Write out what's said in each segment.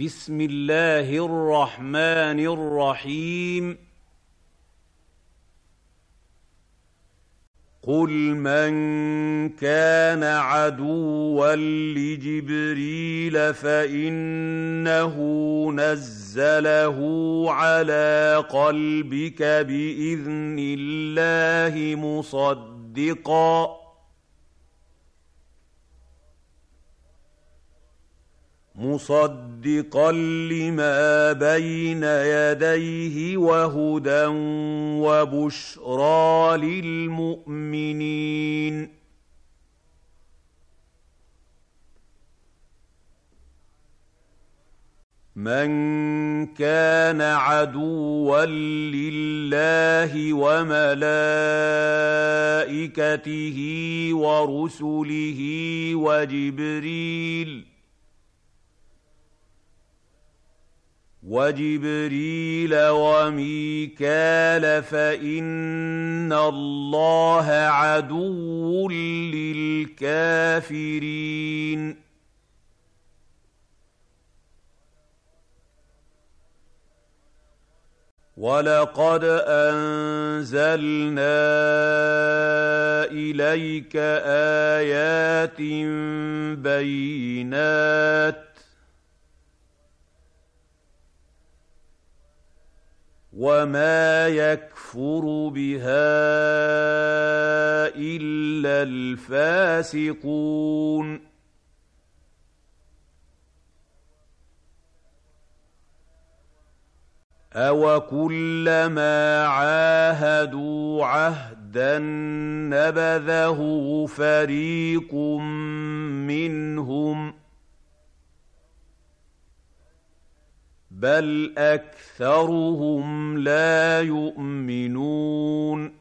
بسم الله الرحمن الرحيم قل من كان عدوا لجبريل فانه نزله على قلبك باذن الله مصدقا مصدقا لما بين يديه وهدى وبشرى للمؤمنين. من كان عدوا لله وملائكته ورسله وجبريل وجبريل وميكال فان الله عدو للكافرين ولقد انزلنا اليك ايات بينات وما يكفر بها الا الفاسقون اوكلما عاهدوا عهدا نبذه فريق منهم ۖ بل اكثرهم لا يؤمنون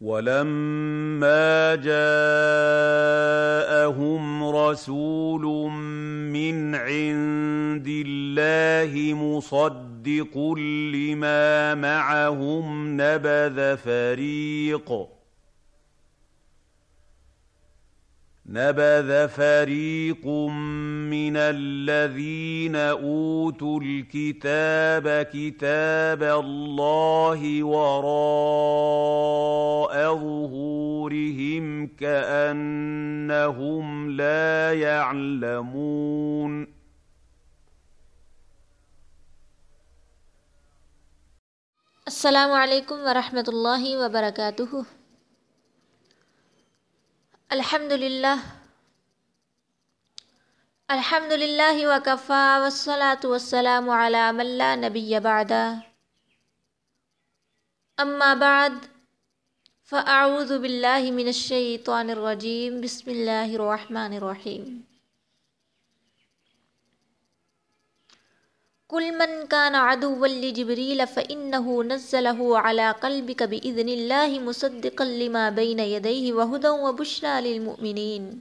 ولما جاءهم رسول من عند الله مصدق لما معهم نبذ فريق نبذ فريق من الذين اوتوا الكتاب كتاب الله وراء ظهورهم كانهم لا يعلمون السلام علیکم ورحمۃ اللہ وبرکاتہ الحمد للہ الحمد للہ وکفا والصلاة والسلام على من لا نبی بعد اما بعد فاعوذ باللہ من الشیطان الرجیم بسم اللہ الرحمن الرحیم قل من كان عدوا لجبريل فإنه نزله على قلبك بإذن الله مصدقا لما بين يديه وهدى وبشرى للمؤمنين.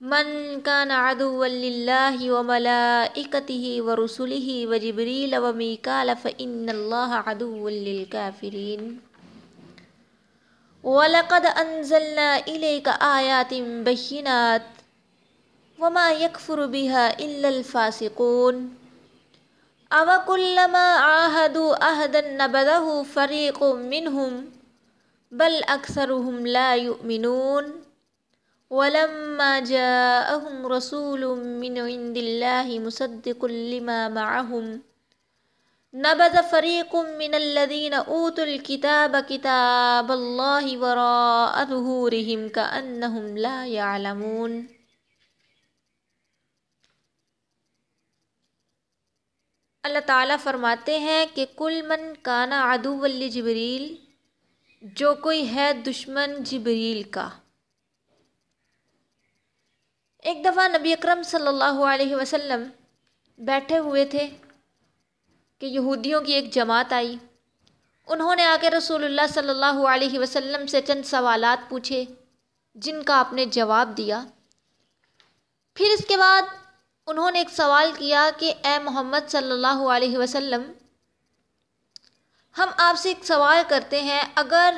من كان عدوا لله وملائكته ورسله وجبريل وميكال فإن الله عدو للكافرين. ولقد أنزلنا إليك آيات بينات وما يكفر بها إلا الفاسقون أوكلما عاهدوا عهدا نبذه فريق منهم بل أكثرهم لا يؤمنون ولما جاءهم رسول من عند الله مصدق لما معهم نبذ فريق من الذين أوتوا الكتاب كتاب الله وراء ظهورهم كأنهم لا يعلمون اللہ تعالیٰ فرماتے ہیں کہ کل من کانا عدو ولی جبریل جو کوئی ہے دشمن جبریل کا۔ ایک دفعہ نبی اکرم صلی اللہ علیہ وسلم بیٹھے ہوئے تھے کہ یہودیوں کی ایک جماعت آئی۔ انہوں نے آ کے رسول اللہ صلی اللہ علیہ وسلم سے چند سوالات پوچھے، جن کا آپ نے جواب دیا۔ پھر اس کے بعد انہوں نے ایک سوال کیا کہ اے محمد صلی اللہ علیہ وسلم، ہم آپ سے ایک سوال کرتے ہیں، اگر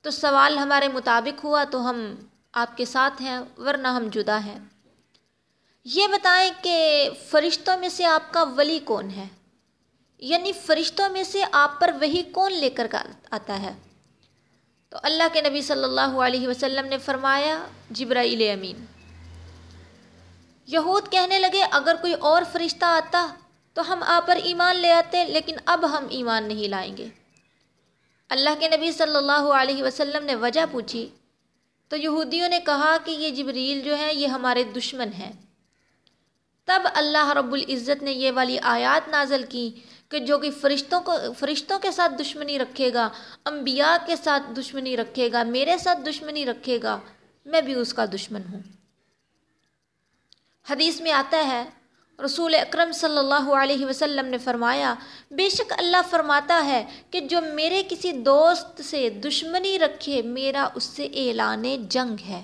تو سوال ہمارے مطابق ہوا تو ہم آپ کے ساتھ ہیں، ورنہ ہم جدا ہیں۔ یہ بتائیں کہ فرشتوں میں سے آپ کا ولی کون ہے؟ یعنی فرشتوں میں سے آپ پر وہی کون لے کر آتا ہے؟ تو اللہ کے نبی صلی اللہ علیہ وسلم نے فرمایا، جبرائیل امین۔ یہود کہنے لگے، اگر کوئی اور فرشتہ آتا تو ہم آپ پر ایمان لے آتے، لیکن اب ہم ایمان نہیں لائیں گے۔ اللہ کے نبی صلی اللہ علیہ وسلم نے وجہ پوچھی۔ تو یہودیوں نے کہا کہ یہ جبریل جو ہے یہ ہمارے دشمن ہیں۔ تب اللہ رب العزت نے یہ والی آیات نازل کی کہ جو کہ فرشتوں کو، فرشتوں کے ساتھ دشمنی رکھے گا، انبیاء کے ساتھ دشمنی رکھے گا، میرے ساتھ دشمنی رکھے گا، میں بھی اس کا دشمن ہوں۔ حدیث میں آتا ہے، رسول اکرم صلی اللہ علیہ وسلم نے فرمایا، بے شک اللہ فرماتا ہے کہ جو میرے کسی دوست سے دشمنی رکھے، میرا اس سے اعلان جنگ ہے۔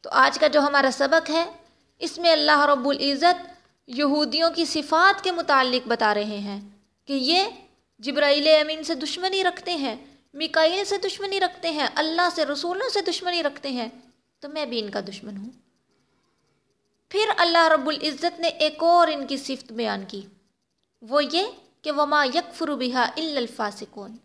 تو آج کا جو ہمارا سبق ہے، اس میں اللہ رب العزت یہودیوں کی صفات کے متعلق بتا رہے ہیں کہ یہ جبرائیل امین سے دشمنی رکھتے ہیں مکائل سے دشمنی رکھتے ہیں، اللہ سے، رسولوں سے دشمنی رکھتے ہیں۔ تو میں بھی ان کا دشمن ہوں۔ پھر اللہ رب العزت نے ایک اور ان کی صفت بیان کی۔ وہ یہ کہ وما یک فروبہ الفاسقون۔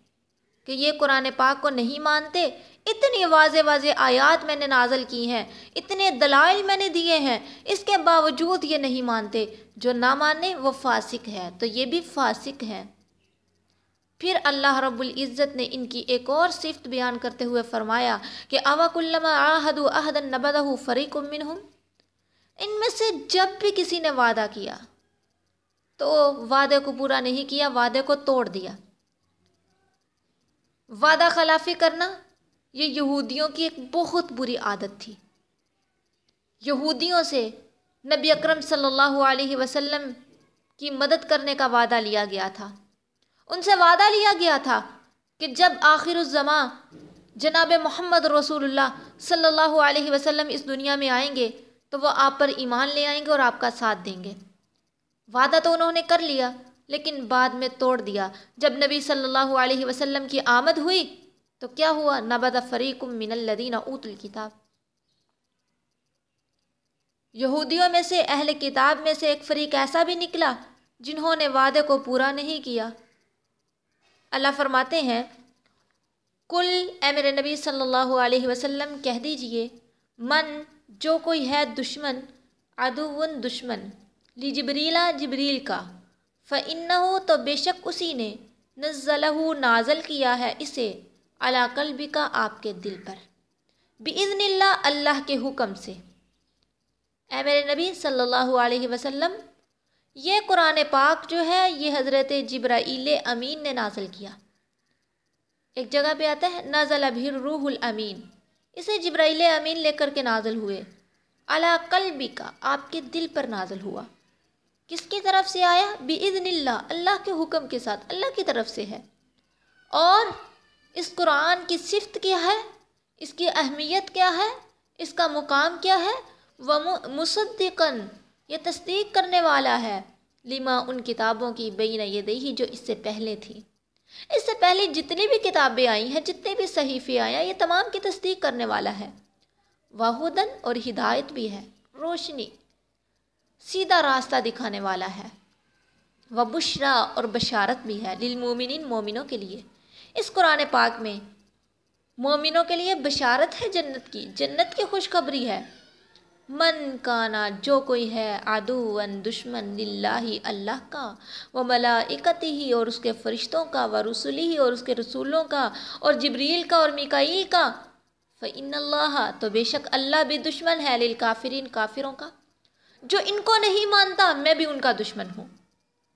کہ یہ قرآن پاک کو نہیں مانتے، اتنی واضح واضح آیات میں نے نازل کی ہیں، اتنے دلائل میں نے دیے ہیں، اس کے باوجود یہ نہیں مانتے۔ جو نہ مانے وہ فاسق ہے تو یہ بھی فاسق ہے پھر اللہ رب العزت نے ان کی ایک اور صفت بیان کرتے ہوئے فرمایا کہ اوق علامہ آحد عہد نبدہ فریق منہم، ان میں سے جب بھی کسی نے وعدہ کیا، تو وعدے کو پورا نہیں کیا، وعدے کو توڑ دیا۔ وعدہ خلافی کرنا یہ یہودیوں کی ایک بہت بری عادت تھی۔ یہودیوں سے نبی اکرم صلی اللہ علیہ وسلم کی مدد کرنے کا وعدہ لیا گیا تھا۔ ان سے وعدہ لیا گیا تھا کہ جب آخر الزماں جناب محمد رسول اللہ صلی اللہ علیہ وسلم اس دنیا میں آئیں گے، تو وہ آپ پر ایمان لے آئیں گے اور آپ کا ساتھ دیں گے۔ وعدہ تو انہوں نے کر لیا، لیکن بعد میں توڑ دیا۔ جب نبی صلی اللہ علیہ وسلم کی آمد ہوئی، تو کیا ہوا؟ نبد فریق من الدین اوت الکتاب یہودیوں میں سے، اہل کتاب میں سے ایک فریق ایسا بھی نکلا جنہوں نے وعدے کو پورا نہیں کیا۔ اللہ فرماتے ہیں کل اے میرے نبی صلی اللہ علیہ وسلم، کہہ دیجیے، من، جو کوئی ہے دشمن ادون دشمن لی جبریلا جبریل کا فن ہو تو بے شک اسی نے نزلہ نازل کیا ہے اسے علا قلبی کا آپ کے دل پر۔ بزن اللہ اللہ کے حکم سے۔ اے میرے نبی صلی اللہ علیہ وسلم یہ قرآن پاک جو ہے، یہ حضرت جبرائیل امین نے نازل کیا۔ ایک جگہ پہ آتا ہے، نازل ابھی روح الامین۔ اسے جبرائیل امین لے کر کے نازل ہوئے۔ علا قلبی کا آپ کے دل پر نازل ہوا۔ کس کی طرف سے آیا؟ بِإِذْنِ اللہ اللہ کے حکم کے ساتھ، اللہ کی طرف سے ہے۔ اور اس قرآن کی صفت کیا ہے؟ اس کی اہمیت کیا ہے؟ اس کا مقام کیا ہے؟ وہ مصدقن یہ تصدیق کرنے والا ہے۔ لما ان کتابوں کی بین یہ دہی جو اس سے پہلے تھی۔ اس سے پہلے جتنی بھی کتابیں آئی ہیں، جتنے بھی صحیفے آیا یہ تمام کی تصدیق کرنے والا ہے۔ واہدن اور ہدایت بھی ہے، روشنی، سیدھا راستہ دکھانے والا ہے۔ وہ بشرا اور بشارت بھی ہے للمومنین مومنوں کے لیے۔ اس قرآن پاک میں مومنوں کے لیے بشارت ہے جنت کی۔ جنت کی خوشخبری ہے۔ من کانا، جو کوئی ہے عدوً دشمن للہ اللہ کا وہ ملائکتی ہی اور اس کے فرشتوں کا، و رسولی ہی اور اس کے رسولوں کا، اور جبریل کا اور مکائیل کا۔ فعن اللہ تو بے شک اللہ بھی دشمن ہے للکافرین کافروں کا۔ جو ان کو نہیں مانتا، میں بھی ان کا دشمن ہوں۔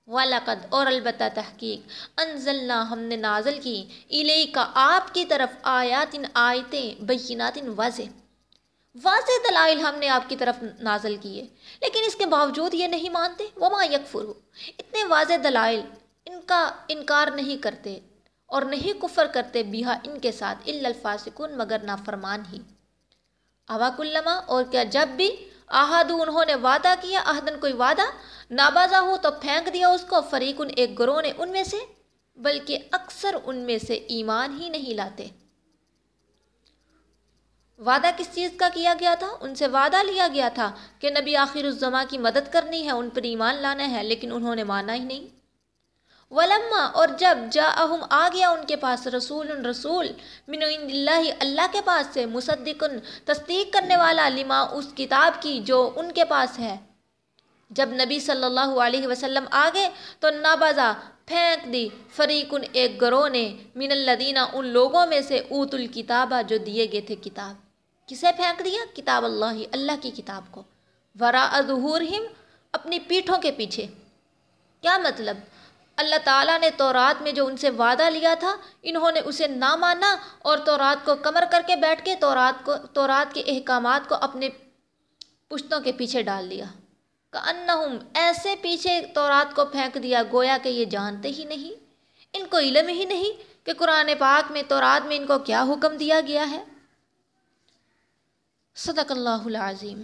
ولاقد اور البتہ تحقیق، انزلنا، ہم نے نازل کی۔ علیہ کا آپ کی طرف آیات ان آیتیں بینات واضح۔ واضح دلائل ہم نے آپ کی طرف نازل کیے، لیکن اس کے باوجود یہ نہیں مانتے وہ ما یکفر ہو اتنے واضح دلائل ان کا انکار نہیں کرتے اور نہیں کفر کرتے بیہا ان کے ساتھ الفاسقون مگر نافرمان ہی۔ اواک علامہ اور کیا جب بھی آہادو انہوں نے وعدہ کیا آہدن کوئی وعدہ نابازا ہو تو پھینک دیا اس کو، فریقن ایک گروہ نے ان میں سے، بلکہ اکثر ان میں سے ایمان ہی نہیں لاتے۔ وعدہ کس چیز کا کیا گیا تھا؟ ان سے وعدہ لیا گیا تھا کہ نبی آخر الزما کی مدد کرنی ہے، ان پر ایمان لانا ہے، لیکن انہوں نے مانا ہی نہیں۔ ولما، اور جب جا اہم آ گیا ان کے پاس رسول رسول، من اللہ اللہ کے پاس سے مصدق، تصدیق کرنے والا، لما، اس کتاب کی جو ان کے پاس ہے۔ جب نبی صلی اللہ علیہ وسلم آگے تو نابازا پھینک دی فریقن ایک گروہ نے، من الدینہ ان لوگوں میں سے اوت الکتابہ جو دیے گئے تھے کتاب۔ کسے پھینک دیا؟ کتاب اللہ اللہ کی کتاب کو۔ ورا ظہورہم اپنی پیٹھوں کے پیچھے۔ کیا مطلب؟ اللہ تعالیٰ نے تورات میں جو ان سے وعدہ لیا تھا، انہوں نے اسے نہ مانا اور تورات کو کمر کر کے بیٹھ کے تورات کو، تورات کے احکامات کو اپنے پشتوں کے پیچھے ڈال دیا کہ ایسے پیچھے تورات کو پھینک دیا، گویا کہ یہ جانتے ہی نہیں۔ ان کو علم ہی نہیں کہ قرآن پاک میں تورات میں ان کو کیا حکم دیا گیا ہے۔ صدق اللہ العظیم۔